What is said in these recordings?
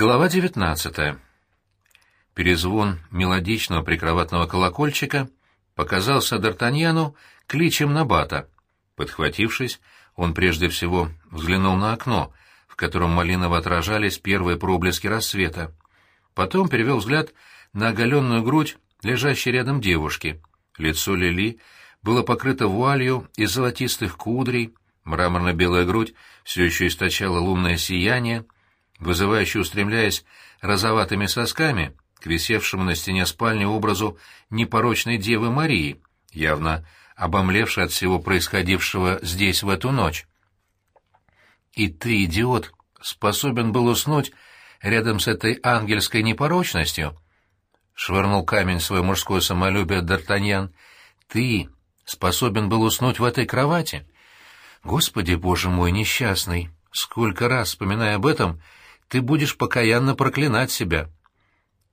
Глава 19. Перезвон мелодичного прикроватного колокольчика показался Д'Артаньяну кличем Набата. Подхватившись, он прежде всего взглянул на окно, в котором малиново отражались первые проблески рассвета. Потом перевел взгляд на оголенную грудь лежащей рядом девушки. Лицо Лили было покрыто вуалью из золотистых кудрей, мраморно-белая грудь все еще источала лунное сияние, вызывающе устремляясь розоватыми сосками к висевшему на стене спальни образу непорочной Девы Марии, явно обомлевшей от всего происходившего здесь в эту ночь. «И ты, идиот, способен был уснуть рядом с этой ангельской непорочностью?» — швырнул камень свое мужское самолюбие Д'Артаньян. «Ты способен был уснуть в этой кровати?» «Господи, боже мой, несчастный! Сколько раз, вспоминая об этом, — ты будешь покаянно проклинать себя.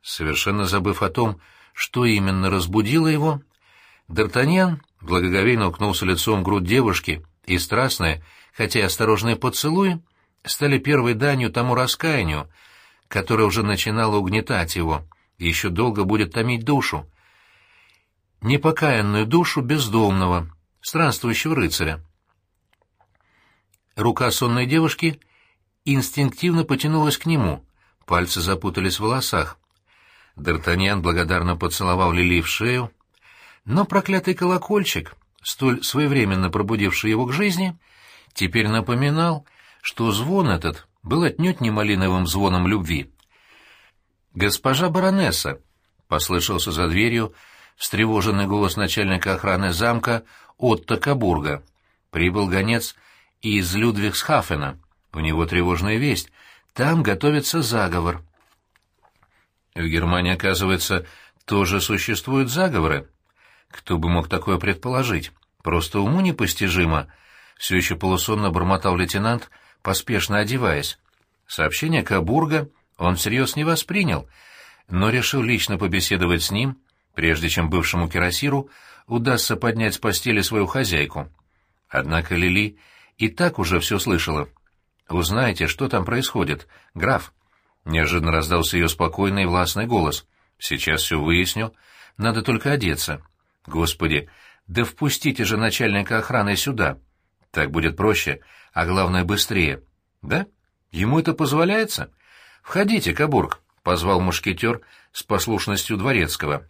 Совершенно забыв о том, что именно разбудило его, Д'Артаньян благоговейно укнулся лицом в грудь девушки, и страстные, хотя и осторожные поцелуи, стали первой данью тому раскаянию, которое уже начинало угнетать его, и еще долго будет томить душу. Непокаянную душу бездомного, странствующего рыцаря. Рука сонной девушки — инстинктивно потянулась к нему, пальцы запутались в волосах. Д'Артаньян благодарно поцеловал Лили в шею, но проклятый колокольчик, столь своевременно пробудивший его к жизни, теперь напоминал, что звон этот был отнюдь не малиновым звоном любви. «Госпожа баронесса!» — послышался за дверью встревоженный голос начальника охраны замка Отто Кабурга. Прибыл гонец из Людвигсхафена. У него тревожная весть. Там готовится заговор. В Германии, оказывается, тоже существуют заговоры. Кто бы мог такое предположить? Просто уму непостижимо. Все еще полусонно бормотал лейтенант, поспешно одеваясь. Сообщение Кабурга он всерьез не воспринял, но решил лично побеседовать с ним, прежде чем бывшему кирасиру удастся поднять с постели свою хозяйку. Однако Лили и так уже все слышала. «Узнайте, что там происходит, граф?» Неожиданно раздался ее спокойный и властный голос. «Сейчас все выясню. Надо только одеться. Господи, да впустите же начальника охраны сюда. Так будет проще, а главное быстрее. Да? Ему это позволяется? Входите, Кабург», — позвал мушкетер с послушностью дворецкого.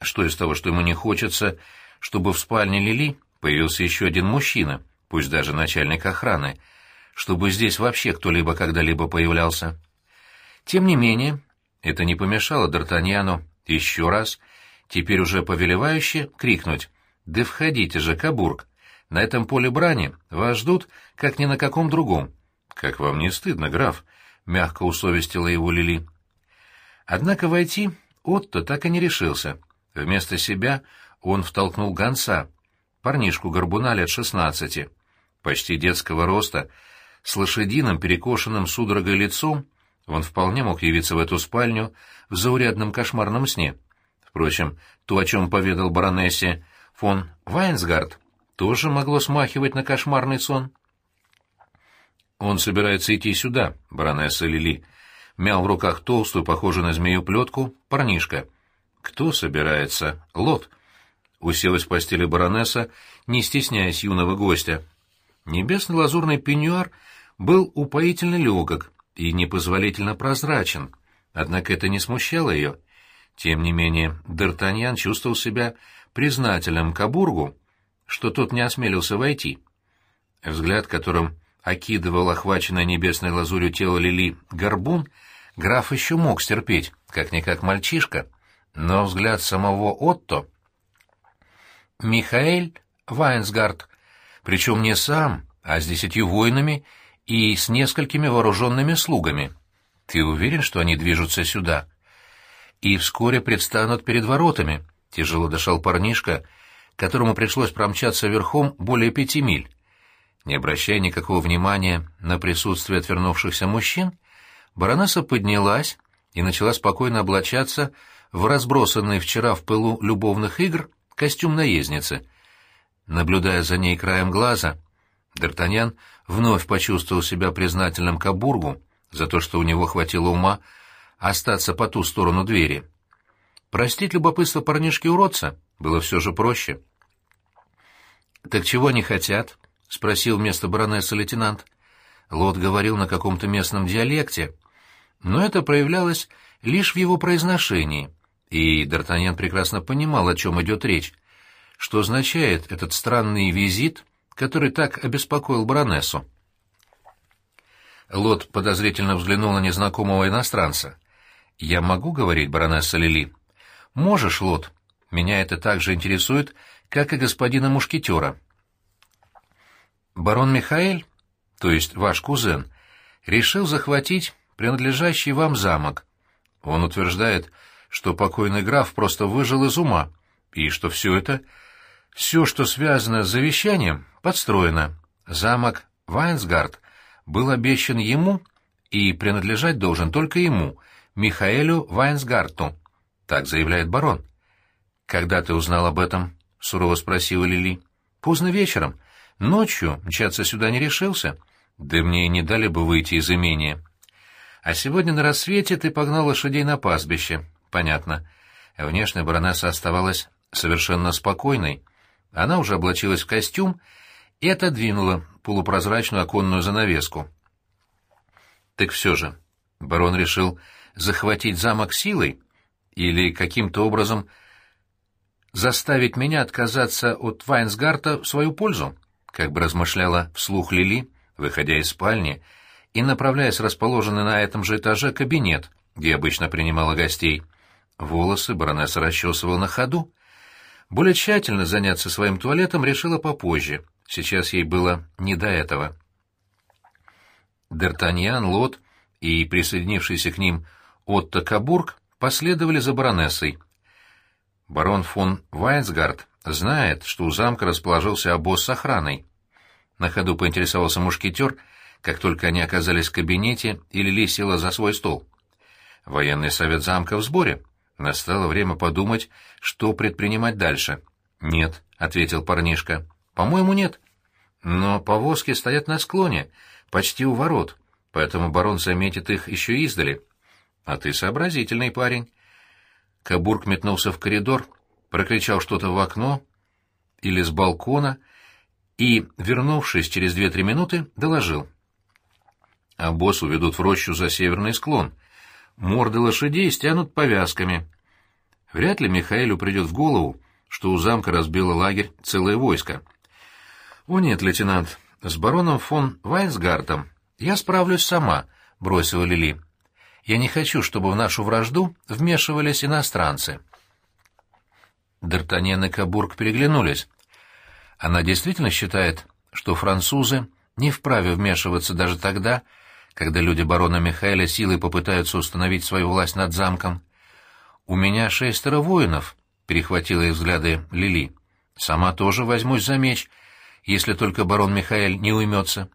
Что из того, что ему не хочется, чтобы в спальне Лили появился еще один мужчина, пусть даже начальник охраны — чтобы здесь вообще кто-либо когда-либо появлялся. Тем не менее, это не помешало Д'Артаньяну еще раз, теперь уже повелевающе, крикнуть «Да входите же, Кабург! На этом поле брани вас ждут, как ни на каком другом». «Как вам не стыдно, граф?» — мягко усовестила его Лили. Однако войти Отто так и не решился. Вместо себя он втолкнул гонца, парнишку-горбуна лет шестнадцати, почти детского роста, с лошадиным, перекошенным судорогой лицом, он вполне мог явиться в эту спальню в заурядном кошмарном сне. Впрочем, то, о чем поведал баронессе фон Вайнсгард, тоже могло смахивать на кошмарный сон. «Он собирается идти сюда, баронесса Лили», — мял в руках толстую, похожую на змею плетку, парнишка. «Кто собирается? Лот». Уселась в постели баронесса, не стесняясь юного гостя. Небесный лазурный пеньюар был упоительно легок и непозволительно прозрачен, однако это не смущало ее. Тем не менее, Д'Артаньян чувствовал себя признательным Кабургу, что тот не осмелился войти. Взгляд, которым окидывал охваченное небесной лазурью тело Лили горбун, граф еще мог стерпеть, как-никак мальчишка, но взгляд самого Отто... Михаэль Вайнсгард причем не сам, а с десятью воинами и с несколькими вооруженными слугами. Ты уверен, что они движутся сюда? И вскоре предстанут перед воротами, — тяжело дышал парнишка, которому пришлось промчаться верхом более пяти миль. Не обращая никакого внимания на присутствие отвернувшихся мужчин, баронесса поднялась и начала спокойно облачаться в разбросанный вчера в пылу любовных игр костюм наездницы, Наблюдая за ней краем глаза, Д'Артаньян вновь почувствовал себя признательным Кабургу за то, что у него хватило ума остаться по ту сторону двери. Простить любопытство парнишки-уродца было все же проще. «Так чего они хотят?» — спросил вместо баронессы лейтенант. Лот говорил на каком-то местном диалекте, но это проявлялось лишь в его произношении, и Д'Артаньян прекрасно понимал, о чем идет речь, что означает этот странный визит, который так обеспокоил баронессу. Лот подозрительно взглянул на незнакомого иностранца. «Я могу говорить, баронесса Лили?» «Можешь, Лот. Меня это так же интересует, как и господина мушкетера». «Барон Михаэль, то есть ваш кузен, решил захватить принадлежащий вам замок. Он утверждает, что покойный граф просто выжил из ума, и что все это, все, что связано с завещанием, подстроено. Замок Вайнсгард был обещан ему и принадлежать должен только ему, Михаэлю Вайнсгарту, так заявляет барон. «Когда ты узнал об этом?» — сурово спросила Лили. «Поздно вечером. Ночью мчаться сюда не решился. Да мне и не дали бы выйти из имения». А сегодня на рассвете ты погнал лошадей на пастбище. Понятно. Внешне баронесса оставалась совершенно спокойной. Она уже облачилась в костюм и отодвинула полупрозрачную оконную занавеску. Так все же, барон решил захватить замок силой или каким-то образом заставить меня отказаться от Вайнсгарта в свою пользу, как бы размышляла вслух Лили, выходя из спальни, — и направляясь в расположенный на этом же этаже кабинет, где обычно принимала гостей. Волосы баронесса расчесывала на ходу. Более тщательно заняться своим туалетом решила попозже. Сейчас ей было не до этого. Д'Артаньян, Лот и присоединившийся к ним Отто Кабург последовали за баронессой. Барон фон Вайнсгард знает, что у замка расположился обоз с охраной. На ходу поинтересовался мушкетер — как только они оказались в кабинете, и Лили села за свой стол. Военный совет замка в сборе. Настало время подумать, что предпринимать дальше. «Нет», — ответил парнишка. «По-моему, нет. Но повозки стоят на склоне, почти у ворот, поэтому барон заметит их еще издали. А ты сообразительный парень». Кабург метнулся в коридор, прокричал что-то в окно или с балкона и, вернувшись через две-три минуты, доложил а босс уведут в рощу за северный склон. Морды лошадей стянут повязками. Вряд ли Михаилу придет в голову, что у замка разбило лагерь целое войско. «О нет, лейтенант, с бароном фон Вайнсгартом я справлюсь сама», — бросила Лили. «Я не хочу, чтобы в нашу вражду вмешивались иностранцы». Д'Артаньян и Кабург переглянулись. Она действительно считает, что французы не вправе вмешиваться даже тогда, когда люди барона Михаэля силой попытаются установить свою власть над замком. «У меня шестеро воинов», — перехватила их взгляды Лили. «Сама тоже возьмусь за меч, если только барон Михаэль не уймется».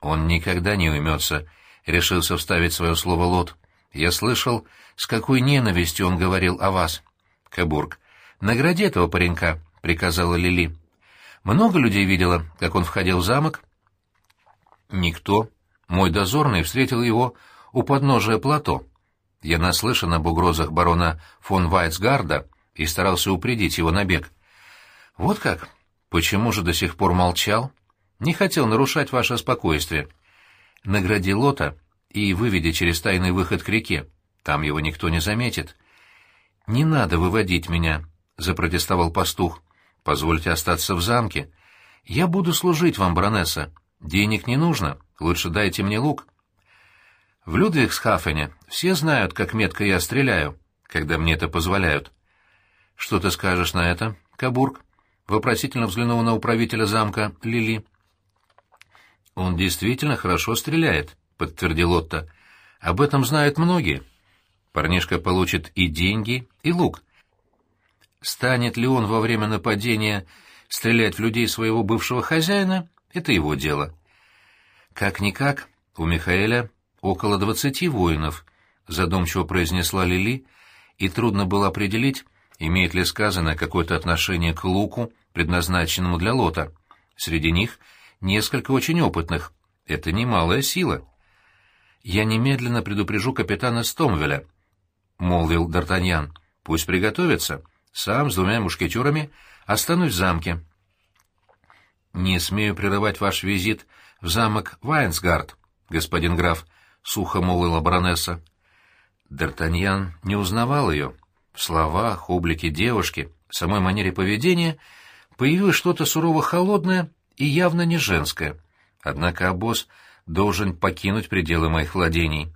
«Он никогда не уймется», — решился вставить свое слово Лот. «Я слышал, с какой ненавистью он говорил о вас». «Кабург, награди этого паренька», — приказала Лили. «Много людей видела, как он входил в замок?» «Никто», мой дозорный встретил его у подножия плато. Я наслышан об угрозах барона фон Вайцгарда и старался упредить его набег. Вот как? Почему же до сих пор молчал? Не хотел нарушать ваше спокойствие. Награди Лота и выведи через тайный выход к реке. Там его никто не заметит. «Не надо выводить меня», — запротестовал пастух. «Позвольте остаться в замке. Я буду служить вам, баронесса. Денег не нужно, лучше дайте мне лук. В Людвигсхафене все знают, как метко я стреляю, когда мне это позволяют. Что ты скажешь на это, Кабург? Вопросительно взглянул на управителя замка Лили. Он действительно хорошо стреляет, подтвердил Отто. Об этом знают многие. Парнишка получит и деньги, и лук. Станет ли он во время нападения стрелять в людей своего бывшего хозяина, это его дело. Как-никак, у Михаэля около двадцати воинов, задумчиво произнесла Лили, и трудно было определить, имеет ли сказанное какое-то отношение к луку, предназначенному для лота. Среди них несколько очень опытных. Это немалая сила. я немедленно предупрежу капитана Стомвеля, — молвил Д'Артаньян. — Пусть приготовится. Сам с двумя мушкетерами останусь в замке. — Не смею прерывать ваш визит в замок Вайнсгард, господин граф, — сухо молвила баронесса. Д'Артаньян не узнавал ее. В словах, облике девушки, самой манере поведения появилось что-то сурово-холодное и явно не женское. Однако обоз должен покинуть пределы моих владений.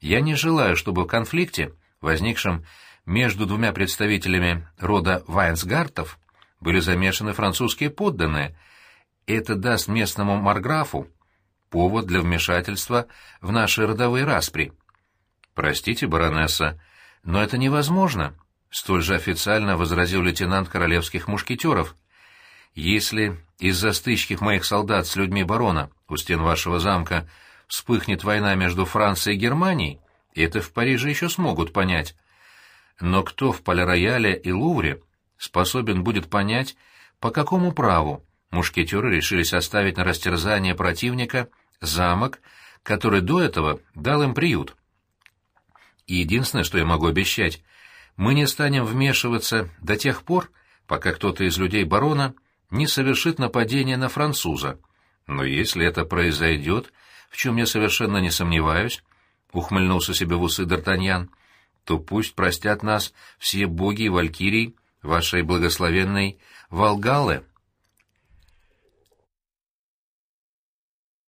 Я не желаю, чтобы в конфликте, возникшем между двумя представителями рода Вайнсгартов, были замешаны французские подданные. Это даст местному марграфу повод для вмешательства в наши родовые распри. Простите, баронесса, но это невозможно, столь же официально возразил лейтенант королевских мушкетеров. Если из-за стычки моих солдат с людьми барона у стен вашего замка вспыхнет война между Францией и Германией, это в Париже еще смогут понять. Но кто в Пале-Рояле и Лувре способен будет понять, по какому праву мушкетеры решились оставить на растерзание противника замок, который до этого дал им приют? И единственное, что я могу обещать, мы не станем вмешиваться до тех пор, пока кто-то из людей барона не совершит нападение на француза. Но если это произойдет, в чем я совершенно не сомневаюсь, — ухмыльнулся себе в усы Д'Артаньян, — то пусть простят нас все боги и валькирии вашей благословенной Волгалы.